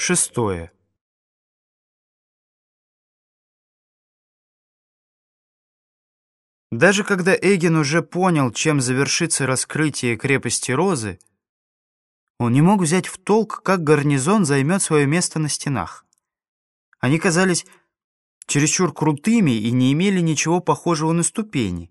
Шестое. Даже когда Эгин уже понял, чем завершится раскрытие крепости Розы, он не мог взять в толк, как гарнизон займет свое место на стенах. Они казались чересчур крутыми и не имели ничего похожего на ступени.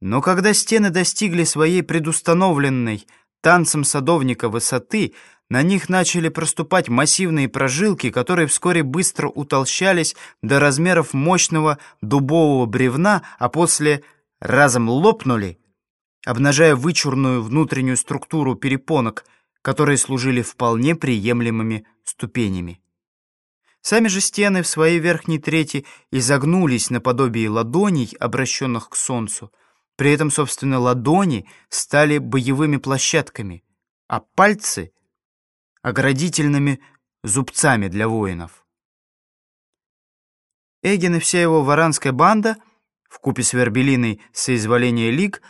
Но когда стены достигли своей предустановленной танцем садовника высоты, на них начали проступать массивные прожилки, которые вскоре быстро утолщались до размеров мощного дубового бревна, а после разом лопнули, обнажая вычурную внутреннюю структуру перепонок, которые служили вполне приемлемыми ступенями. Сами же стены в своей верхней трети изогнулись наподобие ладоней, обращенных к солнцу. При этом, собственно, ладони стали боевыми площадками, а пальцы — оградительными зубцами для воинов. Эгин и вся его варанская банда, вкупе с Вербелиной соизволения лиг,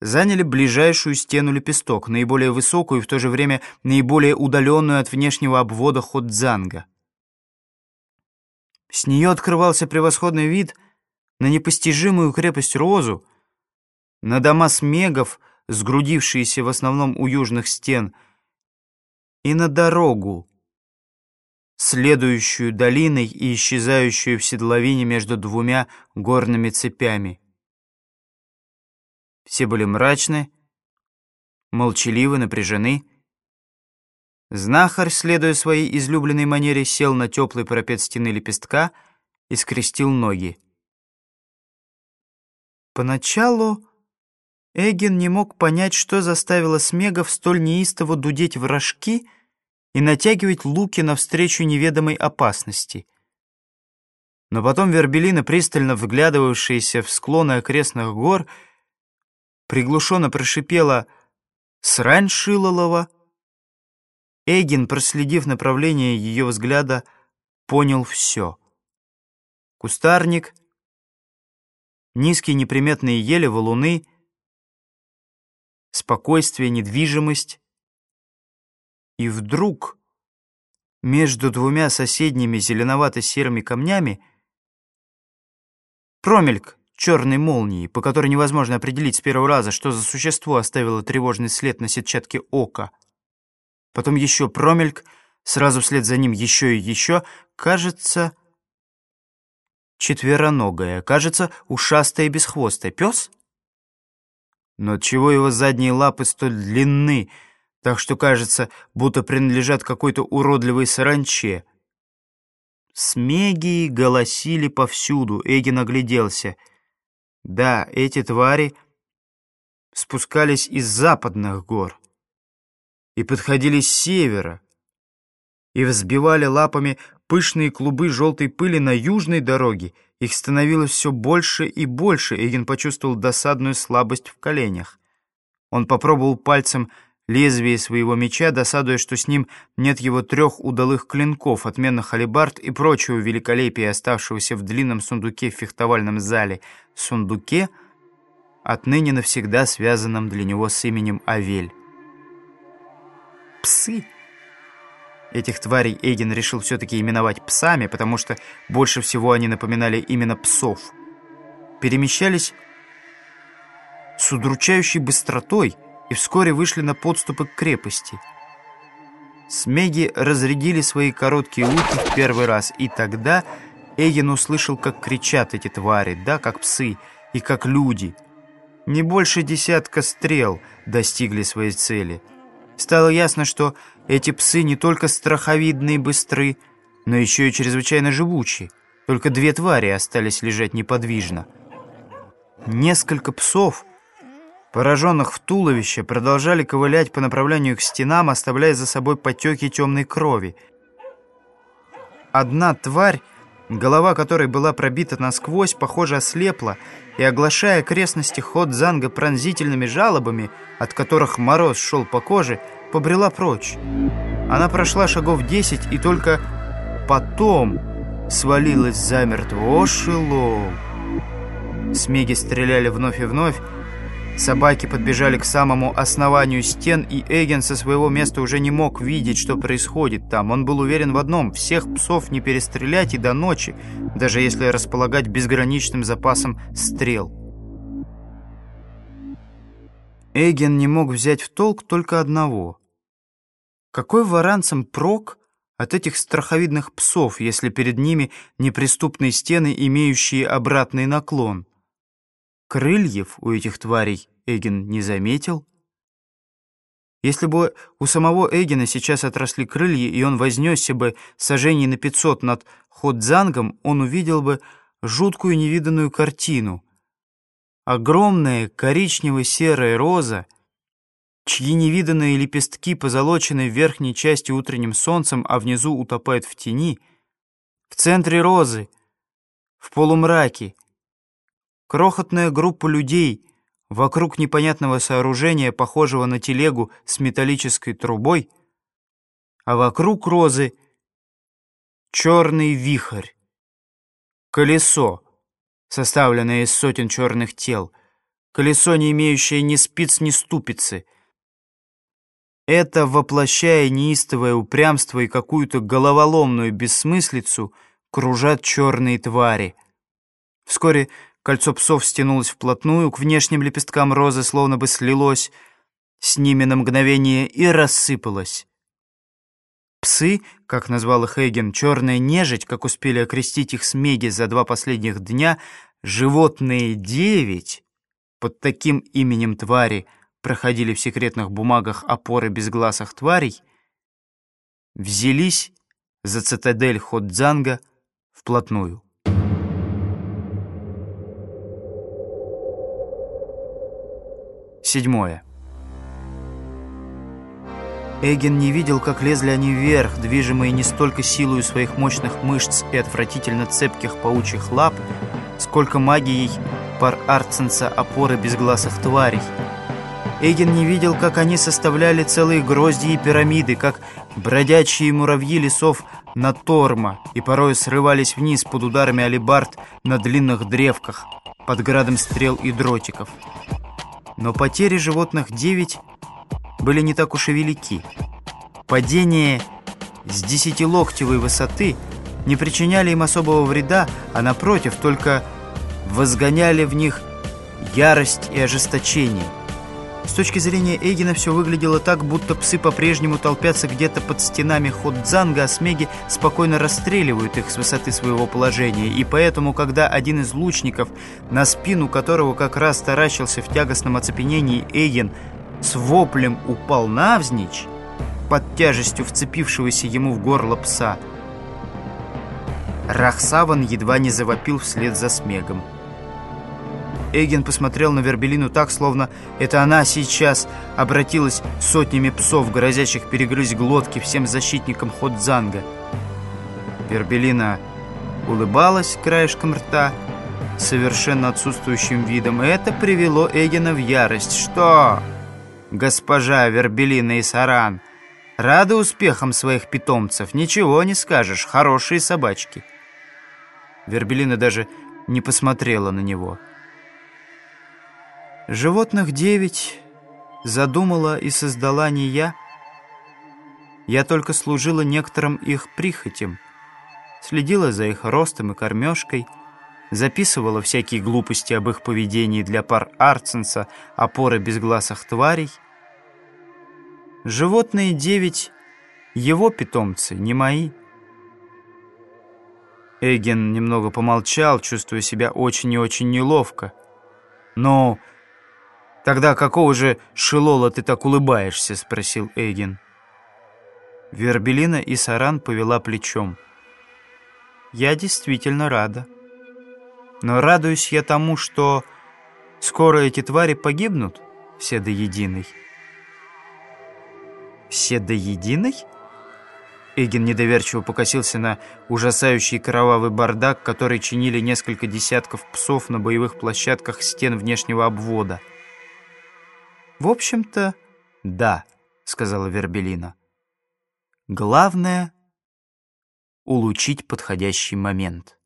заняли ближайшую стену лепесток, наиболее высокую и в то же время наиболее удаленную от внешнего обвода Ходзанга. С нее открывался превосходный вид на непостижимую крепость Розу, на дома смегов, сгрудившиеся в основном у южных стен, и на дорогу, следующую долиной и исчезающую в седловине между двумя горными цепями. Все были мрачны, молчаливы, напряжены, Знахарь, следуя своей излюбленной манере, сел на теплый парапет стены лепестка и скрестил ноги. Поначалу Эгин не мог понять, что заставило Смегов столь неистово дудеть в рожки и натягивать луки навстречу неведомой опасности. Но потом Вербелина, пристально вглядывавшаяся в склоны окрестных гор, приглушенно прошипела «Срань Шилолова!» Эгин, проследив направление ее взгляда, понял все. Кустарник, низкие неприметные ели, валуны, спокойствие, недвижимость. И вдруг между двумя соседними зеленовато-серыми камнями промельк черной молнии, по которой невозможно определить с первого раза, что за существо оставило тревожный след на сетчатке ока — потом еще промельк, сразу вслед за ним еще и еще, кажется, четвероногая, кажется, ушастая и бесхвостая. Пес? Но отчего его задние лапы столь длинны, так что кажется, будто принадлежат какой-то уродливой саранче? Смеги голосили повсюду, Эгин огляделся. Да, эти твари спускались из западных гор и подходили с севера, и взбивали лапами пышные клубы желтой пыли на южной дороге. Их становилось все больше и больше, Эгин почувствовал досадную слабость в коленях. Он попробовал пальцем лезвие своего меча, досадуя, что с ним нет его трех удалых клинков, отменных алебард и прочего великолепия, оставшегося в длинном сундуке в фехтовальном зале. Сундуке, отныне навсегда связанном для него с именем Авель псы. Этих тварей Эйген решил все-таки именовать псами, потому что больше всего они напоминали именно псов. Перемещались с удручающей быстротой и вскоре вышли на подступы к крепости. Смеги разрядили свои короткие луки в первый раз, и тогда Эйген услышал, как кричат эти твари, да, как псы и как люди. Не больше десятка стрел достигли своей цели — Стало ясно, что эти псы не только страховидные и быстры, но еще и чрезвычайно живучи. Только две твари остались лежать неподвижно. Несколько псов, пораженных в туловище, продолжали ковылять по направлению к стенам, оставляя за собой потеки темной крови. Одна тварь голова которой была пробита насквозь, похоже, ослепла, и, оглашая окрестности ход Занга пронзительными жалобами, от которых мороз шел по коже, побрела прочь. Она прошла шагов десять и только потом свалилась замертво. О, Шилоу! Смеги стреляли вновь и вновь, Собаки подбежали к самому основанию стен, и Эгген со своего места уже не мог видеть, что происходит там. Он был уверен в одном – всех псов не перестрелять и до ночи, даже если располагать безграничным запасом стрел. Эгген не мог взять в толк только одного. Какой варанцам прок от этих страховидных псов, если перед ними неприступные стены, имеющие обратный наклон? Крыльев у этих тварей Эгин не заметил. Если бы у самого Эгина сейчас отросли крылья, и он вознесся бы сожжений на 500 над Ходзангом, он увидел бы жуткую невиданную картину. Огромная коричнево-серая роза, чьи невиданные лепестки позолочены в верхней части утренним солнцем, а внизу утопают в тени, в центре розы, в полумраке, Крохотная группа людей вокруг непонятного сооружения, похожего на телегу с металлической трубой, а вокруг розы черный вихрь, колесо, составленное из сотен черных тел, колесо, не имеющее ни спиц, ни ступицы. Это, воплощая неистовое упрямство и какую-то головоломную бессмыслицу, кружат черные твари. Вскоре Кольцо псов стянулось вплотную, к внешним лепесткам розы словно бы слилось с ними на мгновение и рассыпалось. Псы, как назвал их Эйген, черная нежить, как успели окрестить их смеги за два последних дня, животные девять, под таким именем твари проходили в секретных бумагах опоры безгласых тварей, взялись за цитадель Ходзанга вплотную. Седьмое. Эгин не видел, как лезли они вверх, движимые не столько силой своих мощных мышц и отвратительно цепких паучьих лап, сколько магией пар Арценса опоры безгласых тварей. Эгин не видел, как они составляли целые грозди и пирамиды, как бродячие муравьи лесов на Торма и порой срывались вниз под ударами алибард на длинных древках, под градом стрел и дротиков. Но потери животных 9 были не так уж и велики. Падение с десятилоктевой высоты не причиняли им особого вреда, а напротив, только возгоняли в них ярость и ожесточение – с точки зрения Эйгена все выглядело так, будто псы по-прежнему толпятся где-то под стенами Ходзанга, а смеги спокойно расстреливают их с высоты своего положения. И поэтому, когда один из лучников, на спину которого как раз таращился в тягостном оцепенении Эйген, с воплем упал навзничь, под тяжестью вцепившегося ему в горло пса, Рахсаван едва не завопил вслед за смегом. Эйген посмотрел на Вербелину так, словно это она сейчас обратилась сотнями псов, грозящих перегрызть глотки всем защитникам Ходзанга. Вербелина улыбалась краешком рта, совершенно отсутствующим видом, это привело Эгена в ярость. «Что, госпожа Вербелина и Саран, рады успехам своих питомцев? Ничего не скажешь, хорошие собачки». Вербелина даже не посмотрела на него. Животных девять задумала и создала не я. Я только служила некоторым их прихотям, следила за их ростом и кормежкой, записывала всякие глупости об их поведении для пар Арценса, опоры безгласых тварей. Животные девять — его питомцы, не мои. Эйген немного помолчал, чувствуя себя очень и очень неловко. «Ну...» «Тогда какого же шелола ты так улыбаешься?» — спросил Эйген. Вербелина и Саран повела плечом. «Я действительно рада. Но радуюсь я тому, что скоро эти твари погибнут, все до единой». «Все до единой?» Эгин недоверчиво покосился на ужасающий кровавый бардак, который чинили несколько десятков псов на боевых площадках стен внешнего обвода — «В общем-то, да», — сказала Вербелина. «Главное — улучить подходящий момент».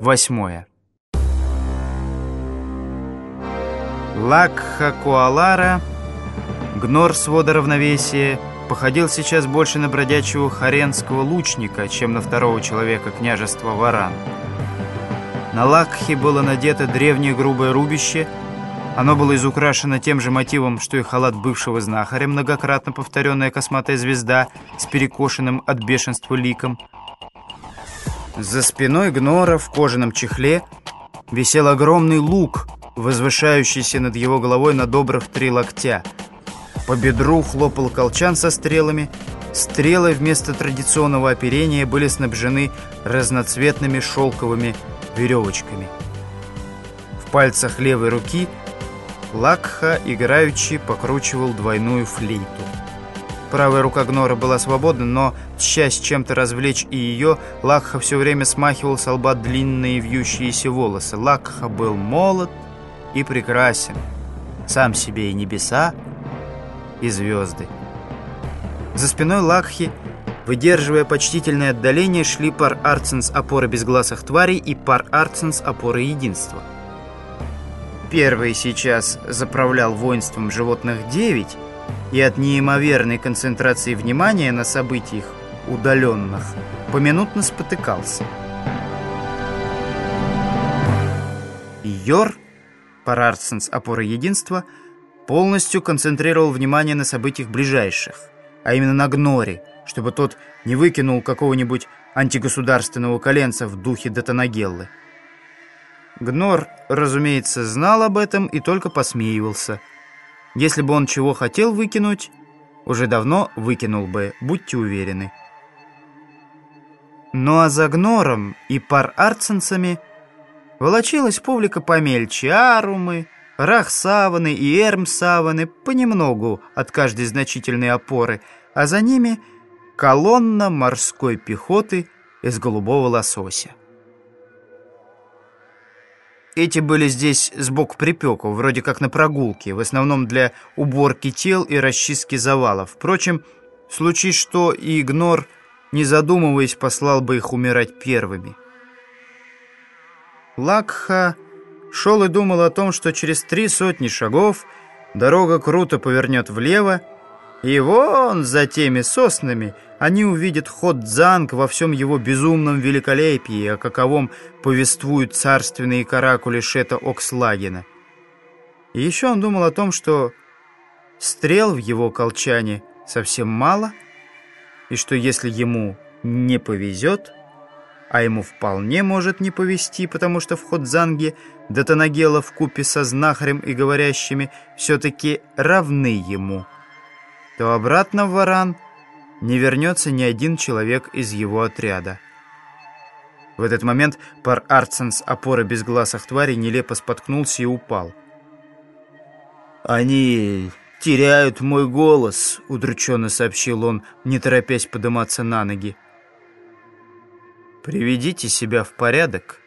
Восьмое. Лакха Куалара, гнор свода равновесия, походил сейчас больше на бродячего харенского лучника, чем на второго человека княжества Варан. На Лакхе было надето древнее грубое рубище. Оно было изукрашено тем же мотивом, что и халат бывшего знахаря, многократно повторенная косматая звезда с перекошенным от бешенства ликом. За спиной гнора в кожаном чехле висел огромный лук — возвышающийся над его головой на добрых три локтя. По бедру хлопал колчан со стрелами. Стрелы вместо традиционного оперения были снабжены разноцветными шелковыми веревочками. В пальцах левой руки Лакха играючи покручивал двойную флейту. Правая рука Гнора была свободна, но, тщась чем-то развлечь и ее, Лакха все время смахивал с лба длинные вьющиеся волосы. Лакха был молод, и прекрасен, сам себе и небеса, и звезды. За спиной Лакхи, выдерживая почтительное отдаление, шли пар Арценс опоры безгласых тварей и пар Арценс опоры единства. Первый сейчас заправлял воинством животных девять, и от неимоверной концентрации внимания на событиях удаленных поминутно спотыкался. Йор Парарсенс опора единства полностью концентрировал внимание на событиях ближайших, а именно на Гноре, чтобы тот не выкинул какого-нибудь антигосударственного коленца в духе Датанагеллы. Гнор, разумеется, знал об этом и только посмеивался. Если бы он чего хотел выкинуть, уже давно выкинул бы, будьте уверены. Ну а за Гнором и пар-арценцами – Волочилась публика помельче, арумы, рахсаваны и эрмсаваны, понемногу от каждой значительной опоры, а за ними колонна морской пехоты из голубого лосося. Эти были здесь сбоку припеку, вроде как на прогулке, в основном для уборки тел и расчистки завалов. Впрочем, случись что, и игнор, не задумываясь, послал бы их умирать первыми. Лакха шел и думал о том, что через три сотни шагов дорога круто повернет влево, и вон за теми соснами они увидят ход Дзанг во всем его безумном великолепии, о каковом повествуют царственные каракули Шета Окслагена. И еще он думал о том, что стрел в его колчане совсем мало, и что если ему не повезет а ему вполне может не повезти, потому что в Ходзанге Датанагела в купе со знахарем и говорящими все-таки равны ему, то обратно в Варан не вернется ни один человек из его отряда. В этот момент пар Арцен с опоры безгласых тварей нелепо споткнулся и упал. «Они теряют мой голос», — удрученно сообщил он, не торопясь подниматься на ноги. «Приведите себя в порядок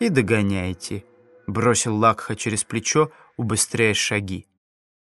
и догоняйте», — бросил Лакха через плечо, убыстряя шаги.